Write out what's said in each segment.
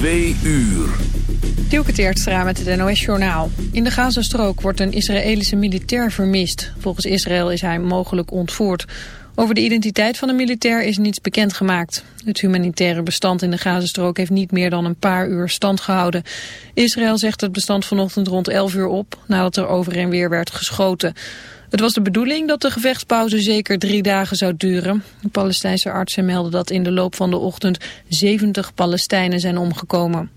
Twee uur. Dielke Teertstra met het NOS-journaal. In de Gazastrook wordt een Israëlische militair vermist. Volgens Israël is hij mogelijk ontvoerd. Over de identiteit van de militair is niets bekendgemaakt. Het humanitaire bestand in de Gazastrook heeft niet meer dan een paar uur stand gehouden. Israël zegt het bestand vanochtend rond 11 uur op, nadat er over en weer werd geschoten. Het was de bedoeling dat de gevechtspauze zeker drie dagen zou duren. De Palestijnse artsen melden dat in de loop van de ochtend 70 Palestijnen zijn omgekomen.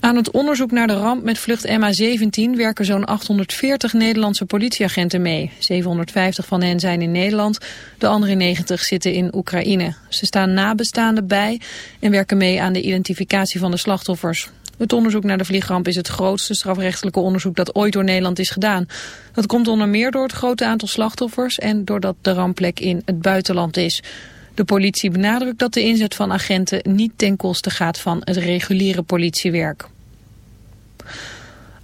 Aan het onderzoek naar de ramp met vlucht MH17 werken zo'n 840 Nederlandse politieagenten mee. 750 van hen zijn in Nederland, de andere 90 zitten in Oekraïne. Ze staan nabestaanden bij en werken mee aan de identificatie van de slachtoffers. Het onderzoek naar de vliegramp is het grootste strafrechtelijke onderzoek dat ooit door Nederland is gedaan. Dat komt onder meer door het grote aantal slachtoffers en doordat de rampplek in het buitenland is. De politie benadrukt dat de inzet van agenten niet ten koste gaat van het reguliere politiewerk.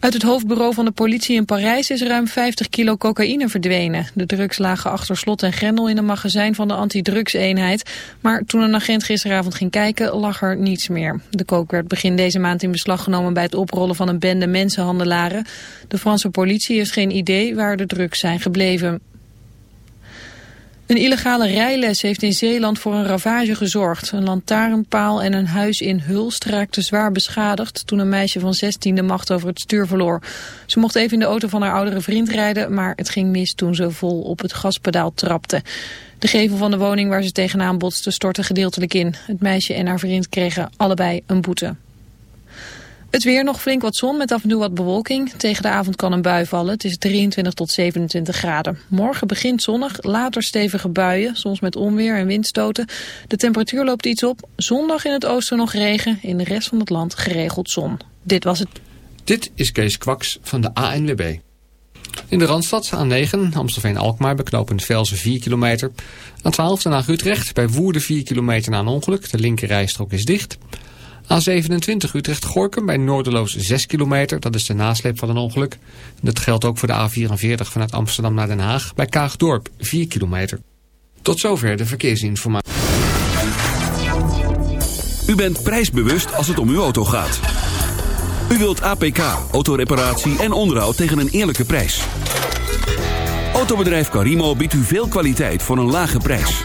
Uit het hoofdbureau van de politie in Parijs is ruim 50 kilo cocaïne verdwenen. De drugs lagen achter slot en grendel in een magazijn van de antidrugseenheid. Maar toen een agent gisteravond ging kijken, lag er niets meer. De coke werd begin deze maand in beslag genomen bij het oprollen van een bende mensenhandelaren. De Franse politie heeft geen idee waar de drugs zijn gebleven. Een illegale rijles heeft in Zeeland voor een ravage gezorgd. Een lantaarnpaal en een huis in Hulst raakten zwaar beschadigd... toen een meisje van 16 de macht over het stuur verloor. Ze mocht even in de auto van haar oudere vriend rijden... maar het ging mis toen ze vol op het gaspedaal trapte. De gevel van de woning waar ze tegenaan botste stortte gedeeltelijk in. Het meisje en haar vriend kregen allebei een boete. Het weer nog flink wat zon met af en toe wat bewolking. Tegen de avond kan een bui vallen. Het is 23 tot 27 graden. Morgen begint zonnig, later stevige buien, soms met onweer en windstoten. De temperatuur loopt iets op. Zondag in het oosten nog regen, in de rest van het land geregeld zon. Dit was het. Dit is Kees Kwaks van de ANWB. In de Randstad A9, Amstelveen-Alkmaar, beknopend Velsen 4 kilometer. A12 Den Haag-Utrecht, bij Woerden 4 kilometer na een ongeluk. De linkerrijstrook is dicht. A27 Utrecht-Gorkum bij Noorderloos 6 kilometer. Dat is de nasleep van een ongeluk. Dat geldt ook voor de A44 vanuit Amsterdam naar Den Haag bij Kaagdorp 4 kilometer. Tot zover de verkeersinformatie. U bent prijsbewust als het om uw auto gaat. U wilt APK, autoreparatie en onderhoud tegen een eerlijke prijs. Autobedrijf Carimo biedt u veel kwaliteit voor een lage prijs.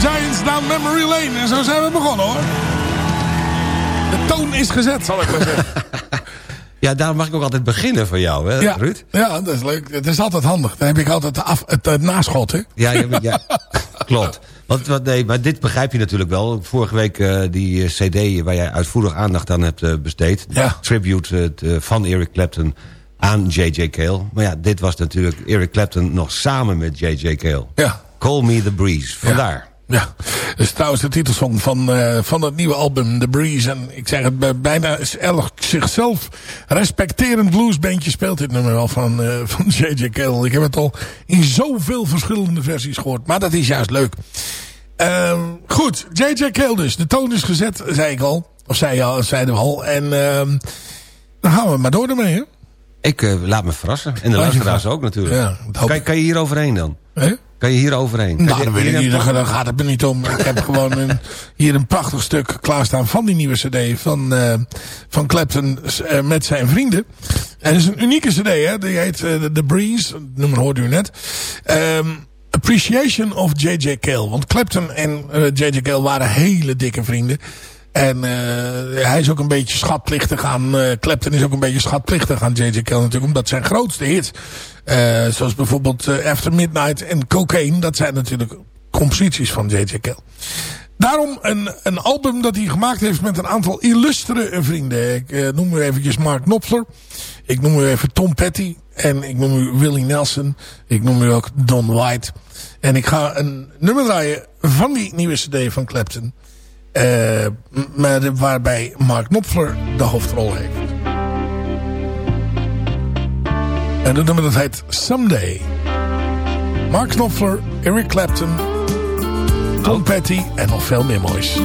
Giants down memory lane. En zo zijn we begonnen hoor. De toon is gezet, zal ik maar zeggen. Ja, daar mag ik ook altijd beginnen van jou, hè, ja, Ruud? Ja, dat is leuk. Dat is altijd handig. Dan heb ik altijd af, het, naschot, hè? Ja, ja, klopt. Want, nee, maar dit begrijp je natuurlijk wel. Vorige week eh, die eh, cd waar jij uitvoerig aandacht aan hebt eh, besteed. Ja. Tribute van Eric Clapton aan J.J. Cale. Maar ja, dit was natuurlijk Eric Clapton nog samen met J.J. Cale. Ja. Call Me The Breeze, vandaar. Ja, dat is trouwens de titelsong van, eh, van het nieuwe album The Breeze. En ik zeg het bij- bijna is elk zichzelf respecterend bluesbandje speelt dit nummer wel van, eh, van J.J. Cale. Ik heb het al in zoveel verschillende versies gehoord. Maar dat is juist leuk. Ehm, goed, J.J. Cale dus. De toon is gezet, zei ik al. Of zei je al, zeiden we al. En ehm, dan gaan we maar door ermee, hè? Ik eh, laat me verrassen. En de luisteraars ook natuurlijk. Ja, kan, je hier overheen dan? Hè? Kan je hier overheen? Kan Nou, dat weet hier ik niet. Daar gaat het me niet om. Ik heb gewoon een, hier een prachtig stuk klaarstaan van die nieuwe cd van, eh, van Clapton eh, met zijn vrienden. En het is een unieke cd, hè. Die heet eh, The Breeze. Het nummer hoorde u net. Ehm, Appreciation of J.J. Cale. Want Clapton en J.J. Cale waren hele dikke vrienden. En eh, hij is ook een beetje schatplichtig aan... eh Clapton is ook een beetje schatplichtig aan J.J. Cale natuurlijk. Omdat zijn grootste hits... eh, zoals bijvoorbeeld After Midnight en Cocaine... dat zijn natuurlijk composities van J.J. Cale. Daarom een, een album dat hij gemaakt heeft met een aantal illustere vrienden. Ik noem u eventjes Mark Knopfler. Ik noem u even Tom Petty. En ik noem u Willie Nelson. Ik noem u ook Don White. En ik ga een nummer draaien van die nieuwe cd van Clapton. Eh, maar waarbij Mark Knopfler de hoofdrol heeft. En dat nummer dat heet Someday. Mark Knopfler, Eric Clapton, Tom Petty en nog veel meer moois.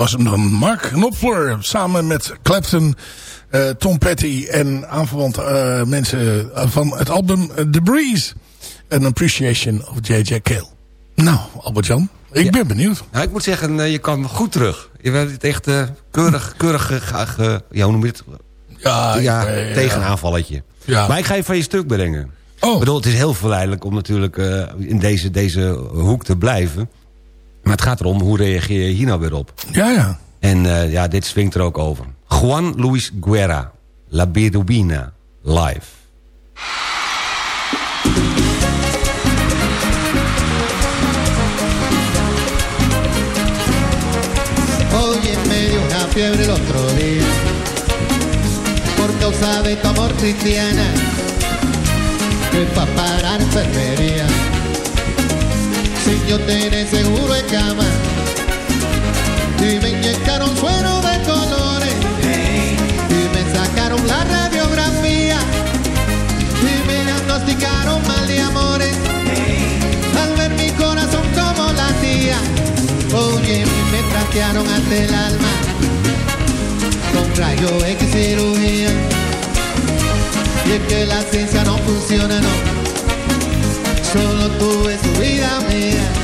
Was hem dan. Mark Knopfler samen met Clapton, eh, Tom Petty en aanverwante eh, mensen van het album eh, The Breeze. An Appreciation of J.J. Cale. Nou, Albert-Jan, ik ben benieuwd. Nou, ik moet zeggen, eh, je kwam goed terug. Je werd het echt eh, keurig, keurig ja, hoe noem je het? Ja, ja, eh. Ja. Maar ik ga je van je stuk brengen. Oh. Ik bedoel, het is heel verleidelijk om natuurlijk eh, in deze, deze hoek te blijven. Maar het gaat erom, hoe reageer je hier nou weer op? Ja, ja. En eh, ja, dit swingt er ook over. Juan Luis Guerra, La Birubina, live. Oye, me dio una fiebre el otro día por causa de tu amor cristiana. Que pa' parar enfermería. Si yo tenés seguro en cama y me inyectaron suero de colores y me sacaron la radiografía y me diagnosticaron mal de amores al ver mi corazón como latía. Oye, me trastearon ante el alma con rayo X cirugía. Y es que la ciencia no funciona, no. Solo tú es tu vida mía.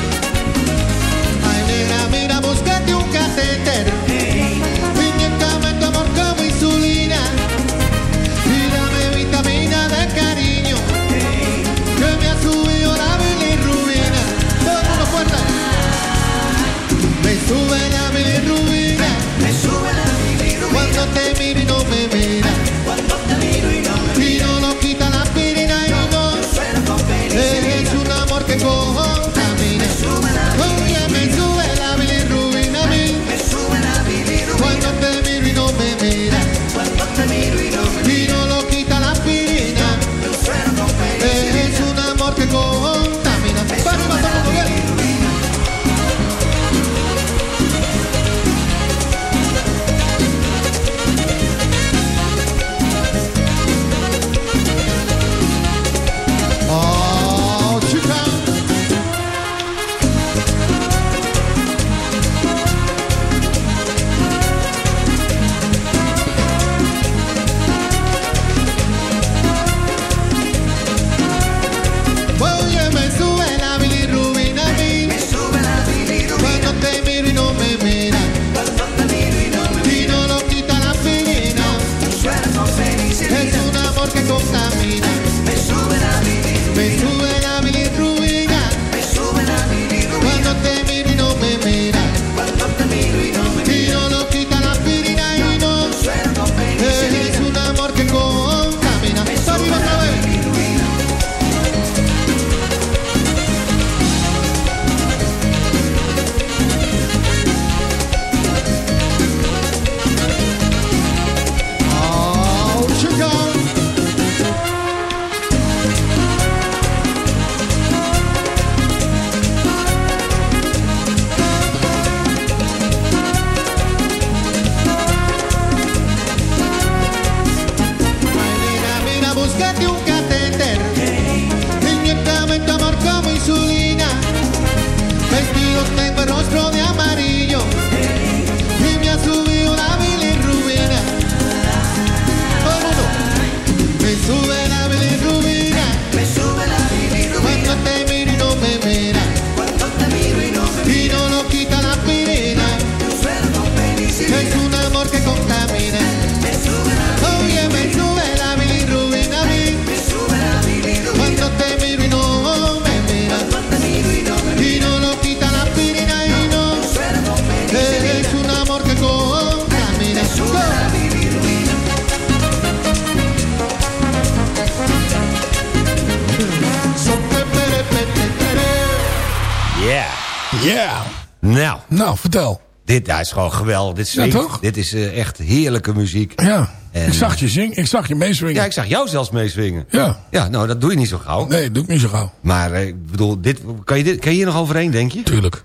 Gewoon geweldig. Dit, toch? dit is eh, echt heerlijke muziek. Ja. En- ik zag je zingen. Ik zag je meeswingen. Ja, ik zag jou zelfs meeswingen. Ja. Ja, nou, dat doe je niet zo gauw. Nee, doe ik niet zo gauw. Maar eh, ik bedoel, dit, kan, je dit, kan je hier nog overheen, denk je? Tuurlijk.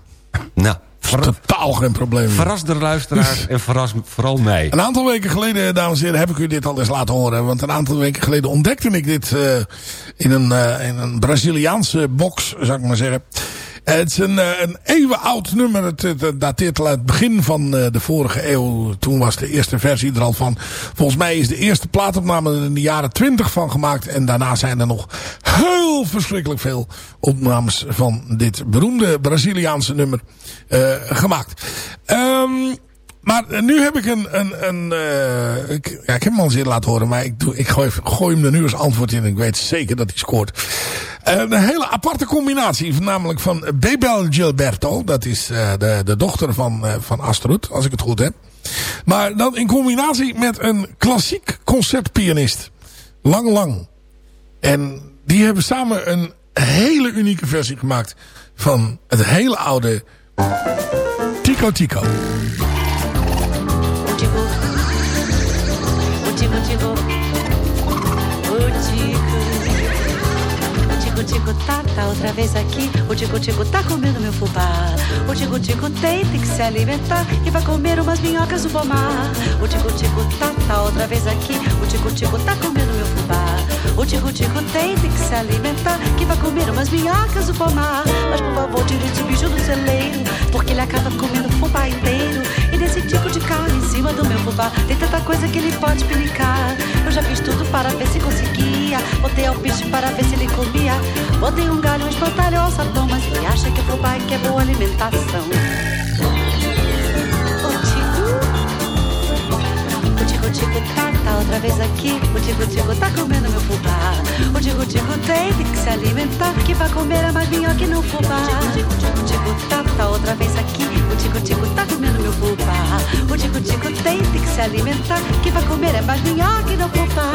Nou, Totaal geen probleem. verras de luisteraars en verras vooral mij. Een aantal weken geleden, dames en heren, heb ik u dit al eens laten horen. Want een aantal weken geleden ontdekte ik dit eh, in, een, eh, in een Braziliaanse box, zou ik maar zeggen. Eh, het is een, eh, een eeuwenoud nummer. Het, dateert al uit het begin van eh, de vorige eeuw. Toen was de eerste versie er al van. Volgens mij is de eerste plaatopname er in de jaren 20 van gemaakt. En daarna zijn er nog heel verschrikkelijk veel opnames van dit beroemde Braziliaanse nummer eh, gemaakt. Ehm maar eh, nu heb ik een... een, een eh, ik, ja, ik heb hem al eerder laten horen, maar ik, doe, ik gooi, hem er nu als antwoord in. Ik weet zeker dat hij scoort. Eh, een hele aparte combinatie, namelijk van Bebel Gilberto. Dat is de, de dochter van, van Astrid, als ik het goed heb. Maar dan in combinatie met een klassiek concertpianist. Lang Lang. En die hebben samen een hele unieke versie gemaakt van het hele oude Tico Tico. O tico, tico, o tico. O tico, tico, tá, tá outra vez aqui. O tico, tico, tá comendo meu fubá. O tico, tico, tem, tem que se alimentar. E vai comer umas minhocas no pomar. O tico, tico, tá, tá outra vez aqui. O tico, tico, tá comendo meu fubá. O tico, tico, tem, tem que se alimentar. Que vai comer umas minhocas no pomar. Mas por favor, tire esse bicho do celeiro. Porque ele acaba comendo o fubá inteiro. E nesse tico de carne em cima do meu fubá. Tem tanta coisa que ele pode pinicar Eu já fiz tudo para ver se conseguia. Botei bicho para ver se ele comia. Botei um galho, um espantalho, um sapão. Mas ele acha que é fubá e que é boa alimentação O tico, tico, tá, tá outra vez aqui. O tico, tico, tá comendo meu fubá. O tico, tico, tem, que se alimentar Que vai comer é mais minhoca no fubá. O tico, tico, tico, tá, tá outra vez aqui. O tico, tico, tá comendo meu fubá. O tico, tico, tem, que se alimentar Que vai comer é mais minhoca no fubá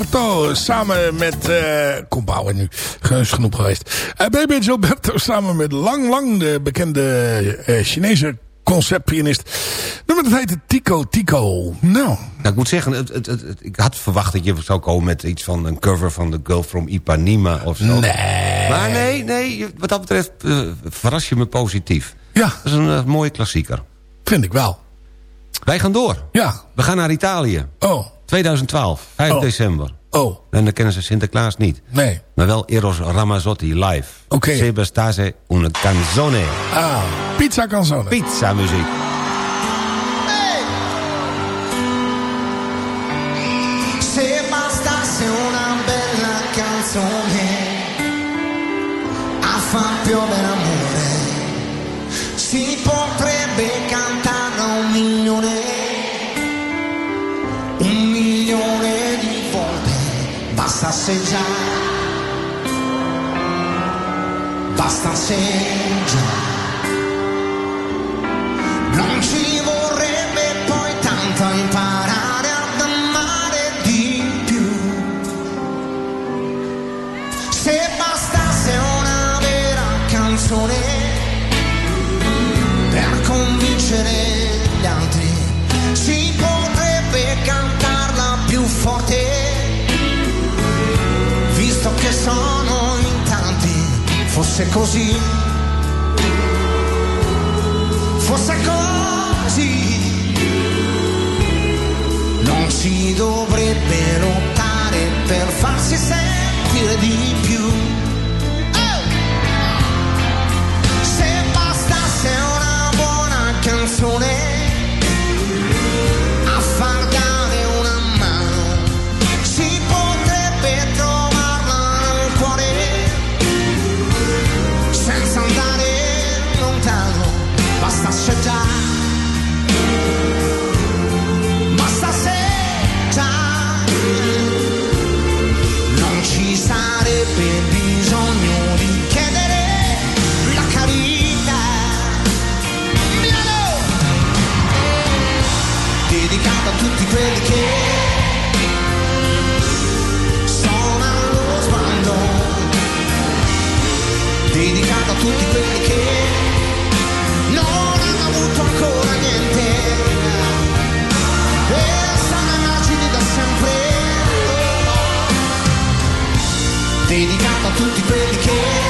Gilberto samen met... eh kom bouwen nu. Is genoeg geweest. Eh Bebe Gilberto samen met Lang Lang, de bekende eh, Chinese concertpianist. Nummer dat heette Tico Tico. Nou, Nou, ik moet zeggen, het, het, het- het- ik had verwacht dat je zou komen met iets van een cover van The Girl from Ipanema of zo. Nee. Maar nee, nee, wat dat betreft verras je me positief. Ja. Dat is een mooie klassieker. vind ik wel. Wij gaan door. Ja. We gaan naar Italië. Oh, 2012, 5 Oh. december. oh, En dan kennen ze Sinterklaas niet. nee. Maar wel Eros Ramazzotti live. Oké. Se bastase una canzone. Ah, pizza canzone. Pizza muziek. Se bastasse una bella canzone a far piovere amore, si bastasse già, bastasse fosse così, fosse così, non si dovrebbe lottare per farsi sentire di più. Oh! Se bastasse una buona canzone dedicata a tutti quelli che non hanno avuto ancora niente. E sono immagini da sempre. Dedicata a tutti quelli che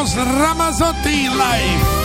Eros Ramazzotti live.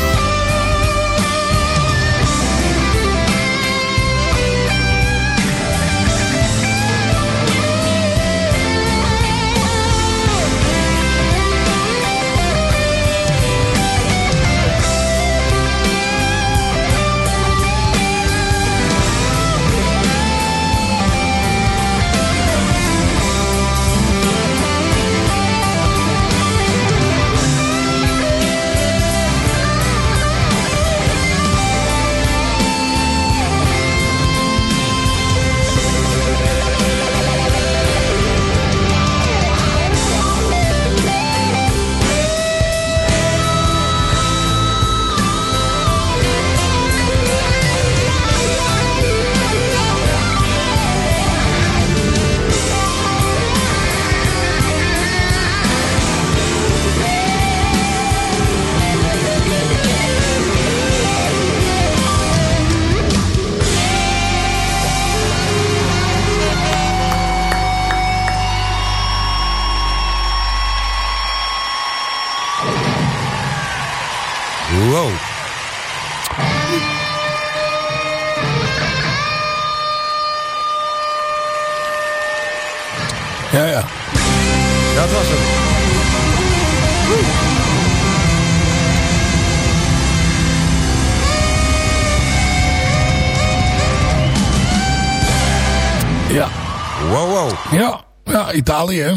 wow, wow. Ja, ja Italië, hè?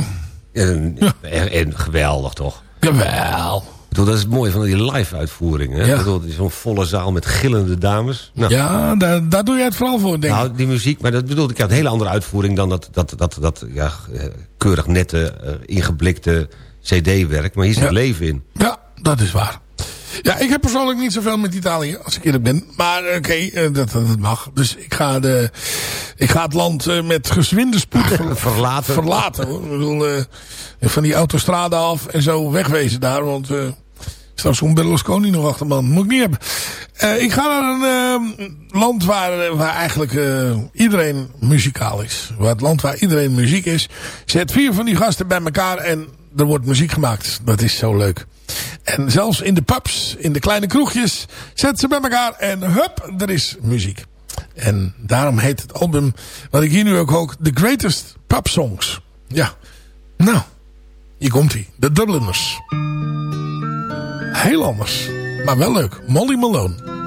En, en, geweldig, toch? Jawel. Bedoel, dat is het mooie van die live-uitvoering. Ja. Zo'n volle zaal met gillende dames. Nou, ja, daar, daar doe jij het vooral voor, denk nou, ik. Nou, die muziek, maar dat bedoel ik, had een hele andere uitvoering... dan dat, dat, dat, dat ja, eh, keurig nette, eh, ingeblikte cd-werk. Maar hier zit ja. leven in. Ja, dat is waar. Ja, ik heb persoonlijk niet zoveel met Italië, als ik eerlijk ben. Maar eh, oké, eh, dat, dat mag. Dus ik ga, de, ik ga het land eh, met gezwinde spoed ver- Verlaten. verlaten. Hoor. Ik eh, van die autostrade af en zo wegwezen daar. Want eh straks komt Berlusconi nog achter man. Moet ik niet hebben. Ik ga naar een land waar, waar eigenlijk iedereen muzikaal is. Waar het land waar iedereen muziek is. Zet vier van die gasten bij elkaar en er wordt muziek gemaakt. Dat is zo leuk. En zelfs in de pubs, in de kleine kroegjes, zet ze bij elkaar en hup, er is muziek. En daarom heet het album, wat ik hier nu ook hoor, The Greatest Pub Songs. Ja, nou, hier komt hij, de Dubliners. Heel anders, maar wel leuk. Molly Malone.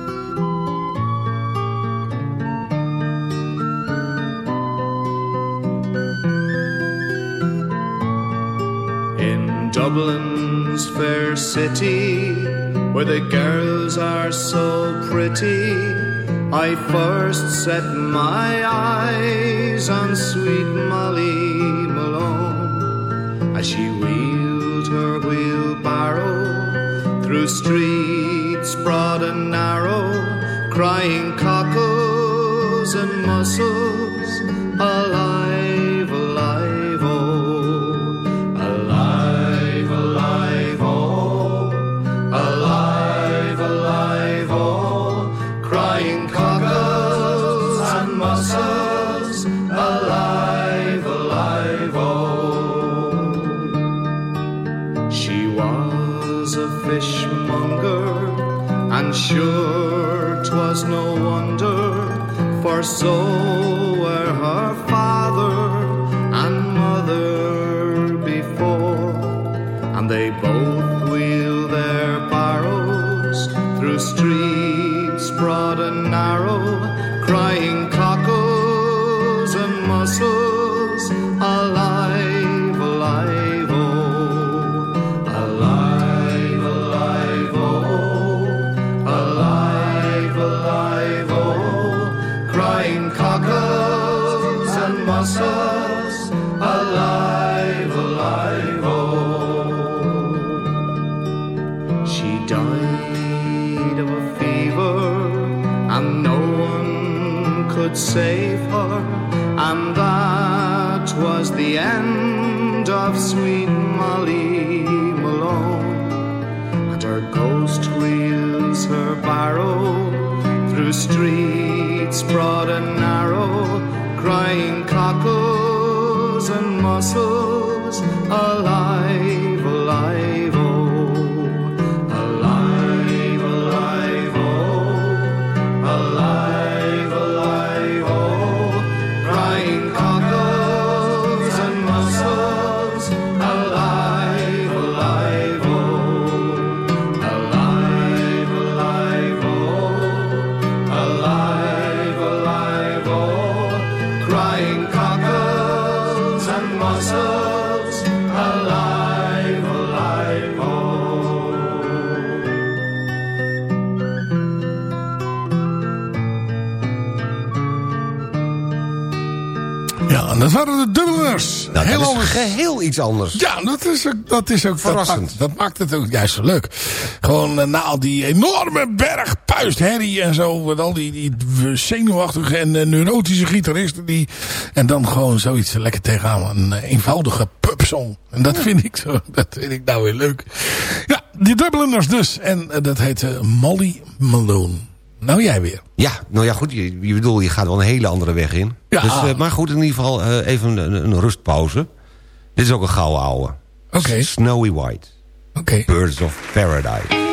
Dublin's fair city, where the girls are so pretty, I first set my eyes on sweet Molly Malone as she wheeled her wheelbarrow through streets broad and narrow, crying cockles and mussels, alive, geheel iets anders. Ja, dat is ook, dat is ook Verrassend. Dat maakt, dat maakt het ook juist zo leuk. Gewoon eh, na al die enorme berg puistherrie en zo. Met al die, die zenuwachtige en eh, neurotische gitaristen. Die, en dan gewoon zoiets lekker tegenaan. Een eh, eenvoudige pubsong. En dat vind ik zo. Dat vind ik nou weer leuk. Ja, die Dubliners dus. En dat heet Molly Malone. Nou jij weer. Ja, nou ja, goed. Je, je bedoel, je gaat wel een hele andere weg in. Ja. Dus, maar goed, in ieder geval even een, een rustpauze. Dit is ook een gouden ouwe. Oké. Snowy White. Oké. Birds of Paradise.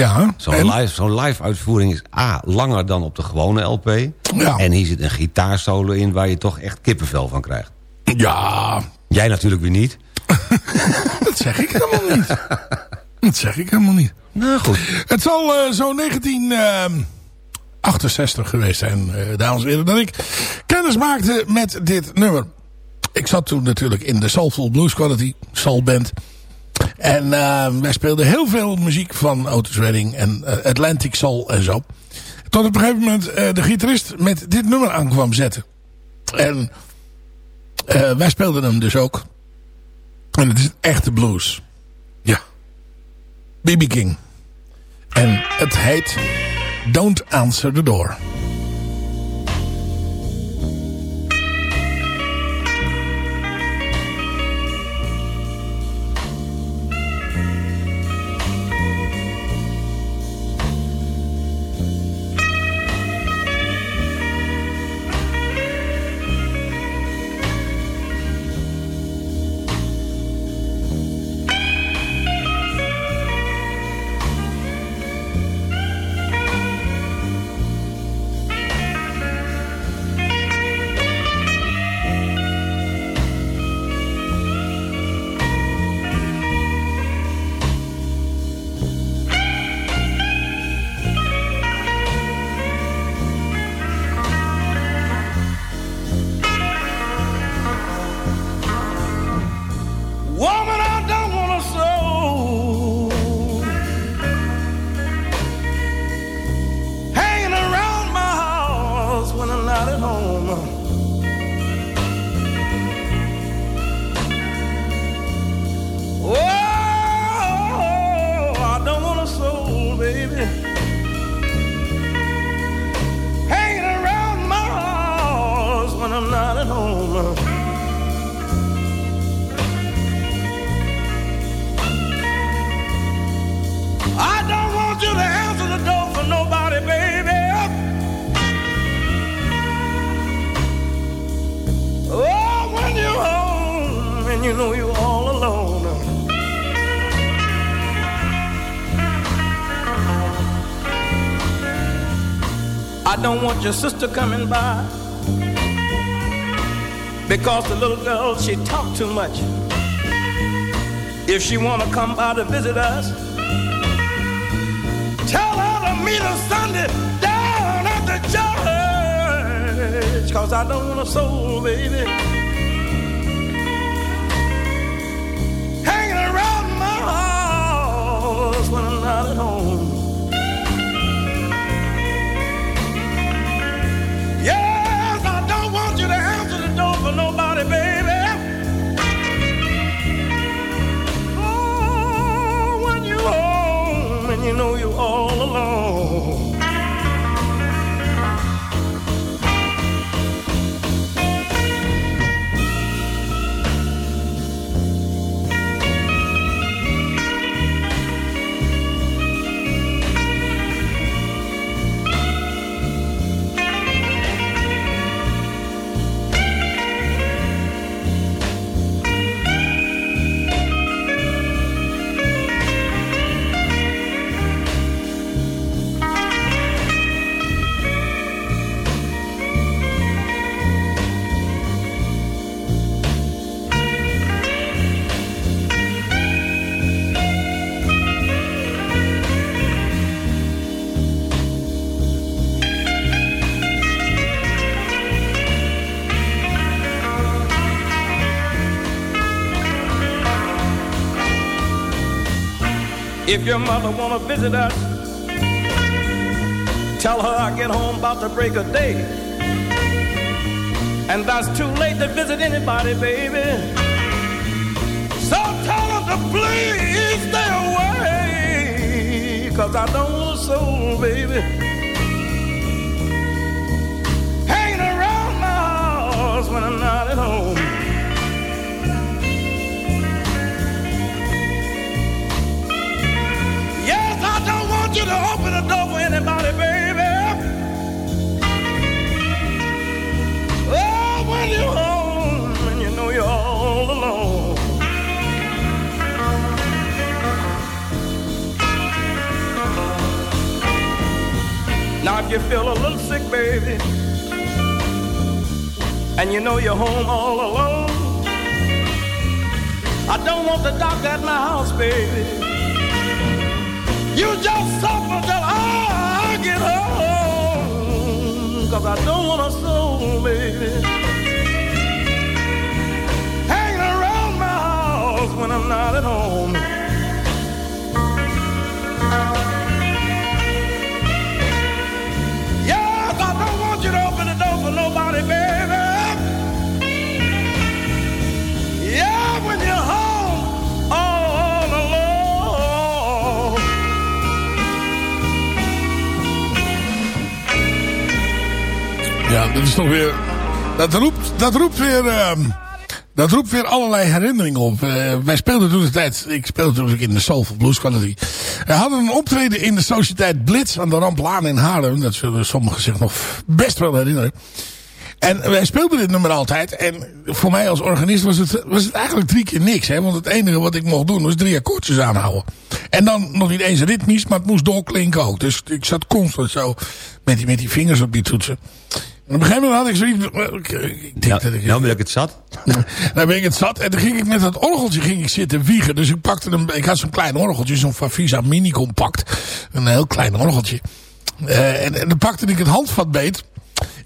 Ja. Zo'n live, zo'n live uitvoering is A, langer dan op de gewone LP. Ja. En hier zit een gitaarsolo in waar je toch echt kippenvel van krijgt. Ja. Jij natuurlijk weer niet. Dat zeg ik helemaal niet. Dat zeg ik helemaal niet. Nou goed. Het zal eh, zo 1968 geweest zijn, eh, dames en heren, dat ik kennis maakte met dit nummer. ik zat toen natuurlijk in de Soulful Blues Quality Soul Band. En eh, wij speelden heel veel muziek van Otis Redding en eh, Atlantic Soul en zo. Tot op een gegeven moment eh, de gitarist met dit nummer aan kwam zetten. En wij speelden hem dus ook. En het is echte blues. Ja. B.B. King. En het heet Don't Answer the Door. Don't want your sister coming by because the little girl she talk too much. If she wanna come by to visit us, Tell her to meet us Sunday down at the church. Cause I don't want a soul, baby. Hanging around my house when I'm not at home. Your mother wanna visit us, tell her I get home about the break of day. And that's too late to visit anybody, baby. So tell her to please stay away. Cause I don't want soul, baby. Hanging around my house when I'm not at home. Want you to open the door for anybody, baby. Oh, when you're home and you know you're all alone. Now, if you feel a little sick, baby, and you know you're home all alone, I don't want the doctor at my house, baby. You just suffer till ah, I get home. Cause I don't want a soul, baby. Hanging around my house when I'm not at home. Ja, dat is toch weer... Dat roept, dat roept weer... ehm, dat roept weer allerlei herinneringen op. Eh, wij speelden toen de tijd... Ik speelde toen in de Soulful Blues Quality. We hadden een optreden in de Sociëteit Blitz aan de Ramplaan in Haarlem. Dat zullen sommigen zich nog best wel herinneren. En wij speelden dit nummer altijd. En voor mij als organist was het, was het eigenlijk drie keer niks. Hè? Want het enige wat ik mocht doen was drie akkoordjes aanhouden. En dan nog niet eens ritmisch, maar het moest doorklinken ook. Dus ik zat constant zo met die, met die vingers op die toetsen. En op een gegeven moment had ik zoiets... Ik, ik denk dat ik, Nou ben ik het zat. dan ben ik het zat. En dan ging ik met dat orgeltje ging ik zitten wiegen. Dus ik pakte hem. Ik had zo'n klein orgeltje. Zo'n Favisa Mini Compact. Een heel klein orgeltje. Eh, en, en dan pakte ik het handvat beet.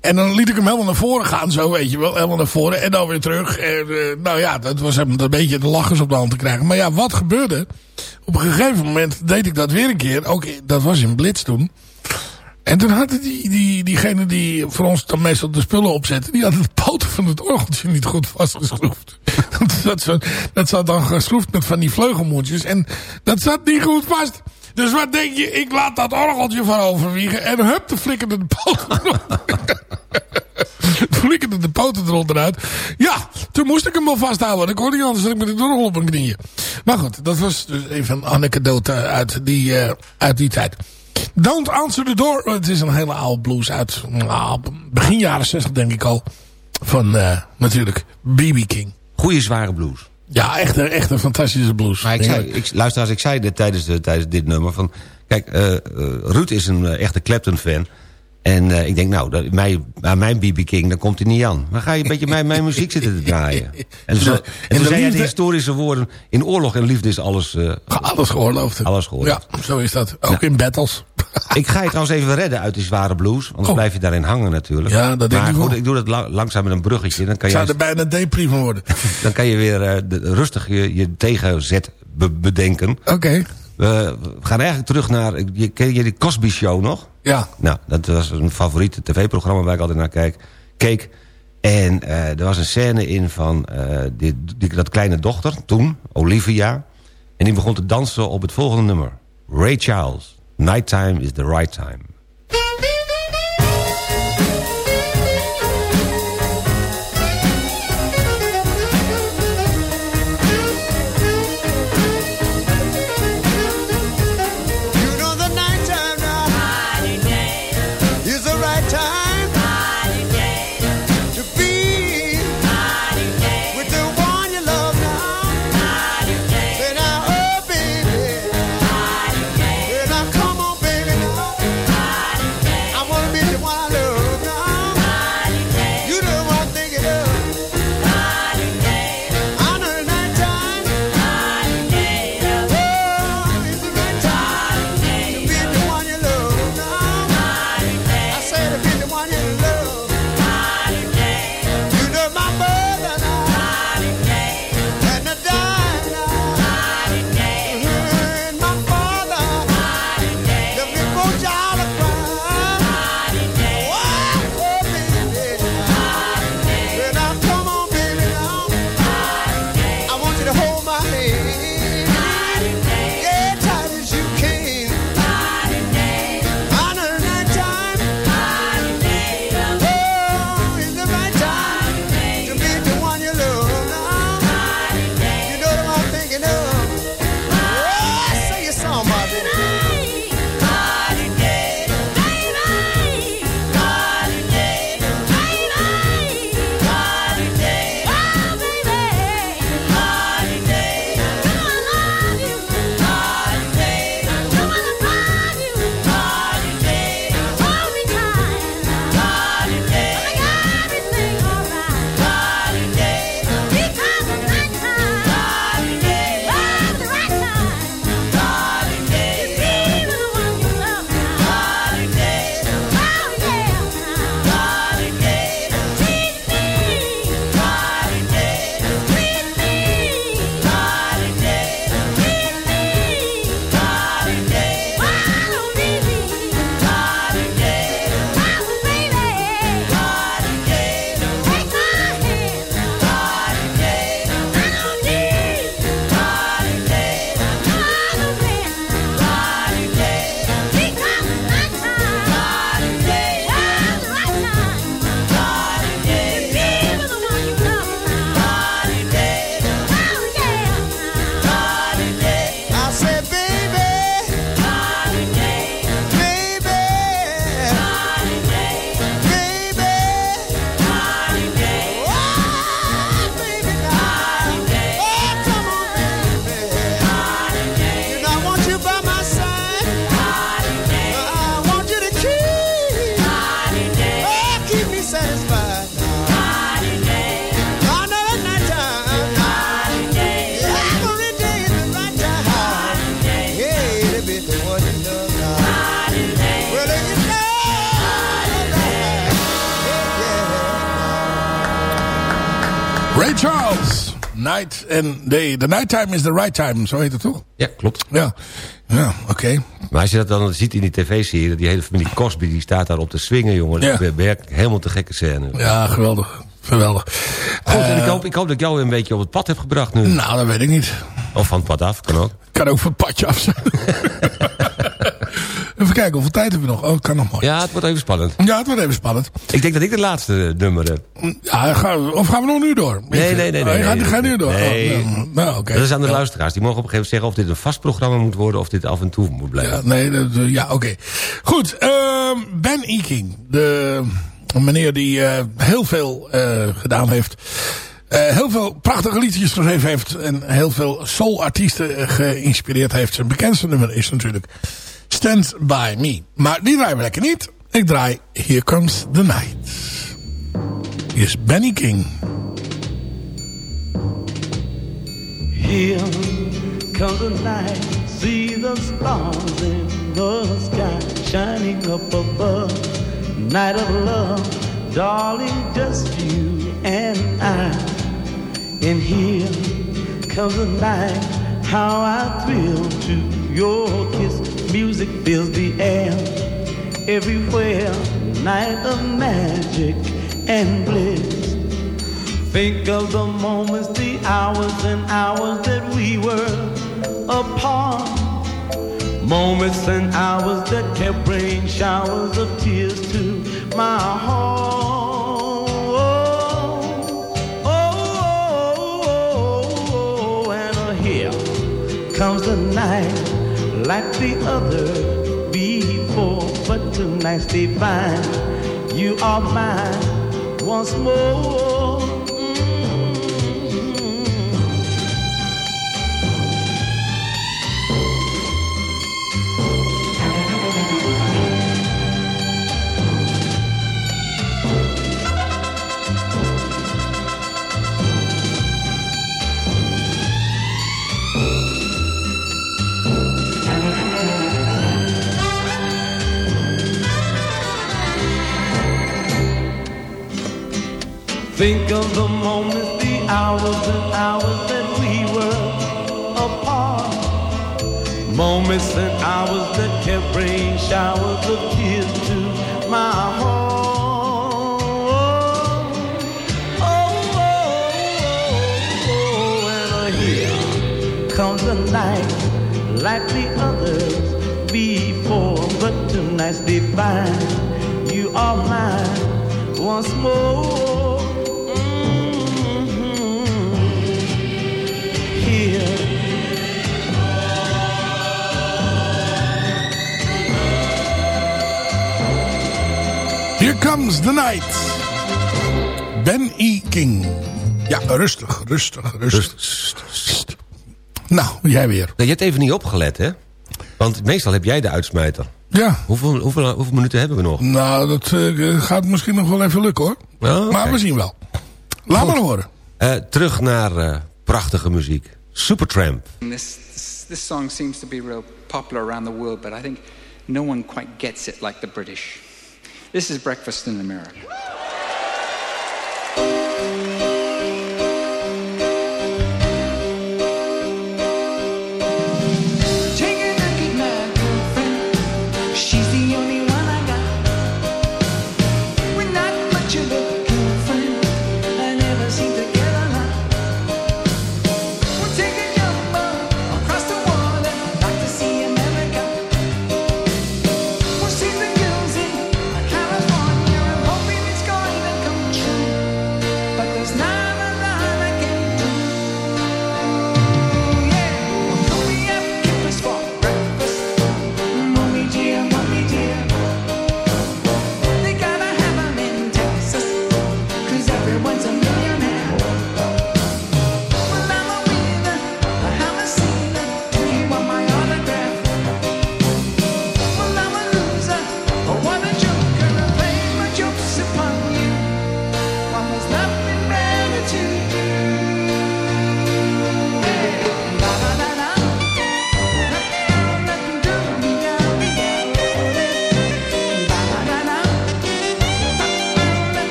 En dan liet ik hem helemaal naar voren gaan. Zo weet je wel. Helemaal naar voren. En dan weer terug. En, eh, nou ja, dat was hem een beetje de lachers op de hand te krijgen. Maar ja, wat gebeurde? Op een gegeven moment deed ik dat weer een keer. Ook, dat was in Blitz toen. En toen hadden die, die, diegene die voor ons dan meestal de spullen opzetten... die hadden de poten van het orgeltje niet goed vastgeschroefd. dat, zat zo, dat zat dan geschroefd met van die vleugelmoertjes. En dat zat niet goed vast. Dus wat denk je? Ik laat dat orgeltje van overwiegen. En hup, de flikkerde de poten eronder. flikkerde de poten eronder uit. Ja, toen moest ik hem wel vasthouden. Ik hoorde niet anders dat ik met de orgel op mijn knieën. Maar goed, dat was dus even een anekdote uit die, eh, uit die tijd. Don't Answer the Door. Het is een hele oude blues uit nou, begin jaren 60 denk ik al. Van eh, natuurlijk B.B. King. Goeie zware blues. Ja, echt, een- echt een fantastische blues. Maar ik zei, ik, luisteraars, ik zei dit tijdens, de, tijdens dit nummer van... Kijk, eh, Ruud is een echte Clapton-fan. En eh, ik denk, nou, dat, mij, aan mijn B.B. King, dan komt hij niet aan. Dan ga je een beetje mijn, mijn muziek zitten te draaien. En, zo, en toen zei hij de historische woorden... In oorlog en liefde is alles... eh, alles geoorloofd. Alles geoorloofd. Ja, zo is dat. Ook in battles. Ik ga je trouwens even redden uit die zware blues. Anders blijf je daarin hangen natuurlijk. Oh. Ja, dat denk maar ik goed, wel. ik doe dat la- langzaam met een bruggetje. Dan kan, Ik zou je, er bijna depri van worden. dan kan je weer eh, de- rustig je, je tegenzet be- bedenken. Oké. We gaan eigenlijk terug naar... Je, ken je die Cosby Show nog? Ja. Nou, dat was een favoriete tv-programma waar ik altijd naar kijk, keek. En eh, er was een scène in van eh, die, die, dat kleine dochter, toen, Olivia. En die begon te dansen op het volgende nummer. Ray Charles, Nighttime is the right time. And day. The night time is the right time. Zo heet het toch? Ja, klopt. Ja, ja oké. Maar als je dat dan ziet in die tv-serie... die hele familie Cosby die staat daar op te swingen, jongen. Ja. Dat werkelijk helemaal te gekke scène. Ja, geweldig. Geweldig. Goed, en ik Eh, hoop, ik hoop dat ik jou een beetje op het pad heb gebracht nu. Nou, dat weet ik niet. Of van het pad af, kan ook. Kan ook van het padje af zijn. even kijken, hoeveel tijd hebben we nog? Oh, het kan nog mooi. Ja, het wordt even spannend. Ja, het wordt even spannend. Ik denk dat ik de laatste nummer heb. Ja, of gaan we nog nu door? Nee, nee, nee. Oh, nee, gaat, nee, nu door. Nee. Oh, nou, nou, oké. Dat is aan de Ja. luisteraars. Die mogen op een gegeven moment zeggen of dit een vast programma moet worden... of dit af en toe moet blijven. Ja, nee, dat, ja, oké. Goed, ehm, Ben Eking. De meneer die eh, heel veel eh, gedaan heeft. Eh, heel veel prachtige liedjes geschreven heeft. En heel veel soul-artiesten geïnspireerd heeft. Zijn bekendste nummer is natuurlijk Stand By Me. Maar die draaien we lekker niet. Ik draai Here Comes the Night. Hier is Benny King. Here comes the night, see the stars in the sky shining up above. Night of love, darling, just you and I. And here comes the night, how I thrill to your kiss. Music fills the air everywhere. Night of magic and bliss. Think of the moments, the hours and hours that we were apart. Moments and hours that kept rain showers of tears to my heart. Oh, oh, oh, oh, uh, comes the night like the other before, but tonight's divine. You are mine once more. Think of the moments, the hours and hours that we were apart. Moments and hours that kept rain showers of tears to my heart. Oh, oh, oh, oh, and here comes the night like the others before, but tonight's divine. You are mine once more. Comes the night. Ben E. King. Ja, rustig, rustig, rustig. Nou, jij weer. je hebt even niet opgelet, hè? Want meestal heb jij de uitsmijter. Ja. Hoeveel, hoeveel, hoeveel minuten hebben we nog? Nou, dat eh, gaat misschien nog wel even lukken hoor. Oh, Maar we zien wel. Laat maar horen. Eh, terug naar eh, prachtige muziek. Supertramp. This, this, this song seems to be real popular around the world, but I think no one quite gets it like the British. This is Breakfast in America.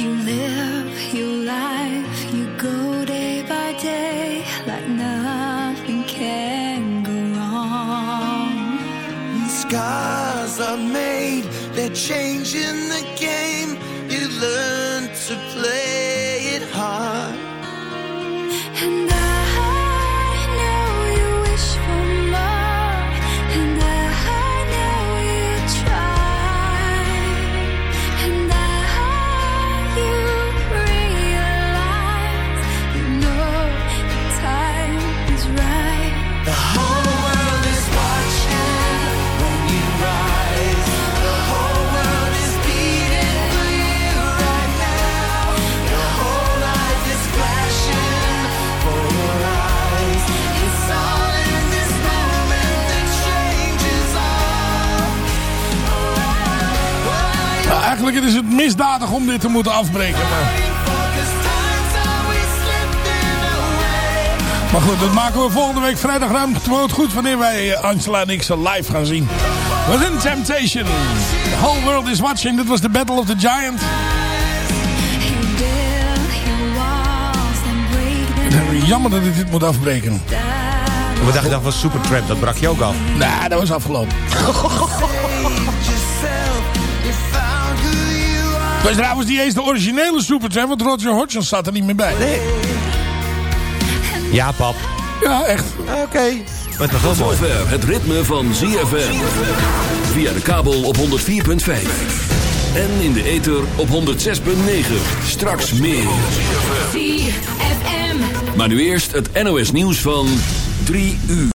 You live your life, you go day by day like nothing can go wrong. Scars are made, they're changing the Eigenlijk is het misdadig om dit te moeten afbreken. Maar, maar goed, dat maken we volgende week vrijdag ruim gewoon goed... wanneer wij eh, Angela en ik ze live gaan zien. Within Temptation. The whole world is watching. Dit was de Battle of the Giant. Jammer dat ik dit moet afbreken. Wat dacht je dan van Supertramp? Dat brak je ook af. Nou, dat was afgelopen. Het was trouwens niet eens de originele Supertramp, want Roger Hodgson staat er niet meer bij. Nee. Ja, pap. Ja, echt. Oké. Wel Tot mooi. zover het ritme van ZFM. Via de kabel op 104.5. En in de ether op 106.9. Straks meer. ZFM. Maar nu eerst het NOS nieuws van 3 uur.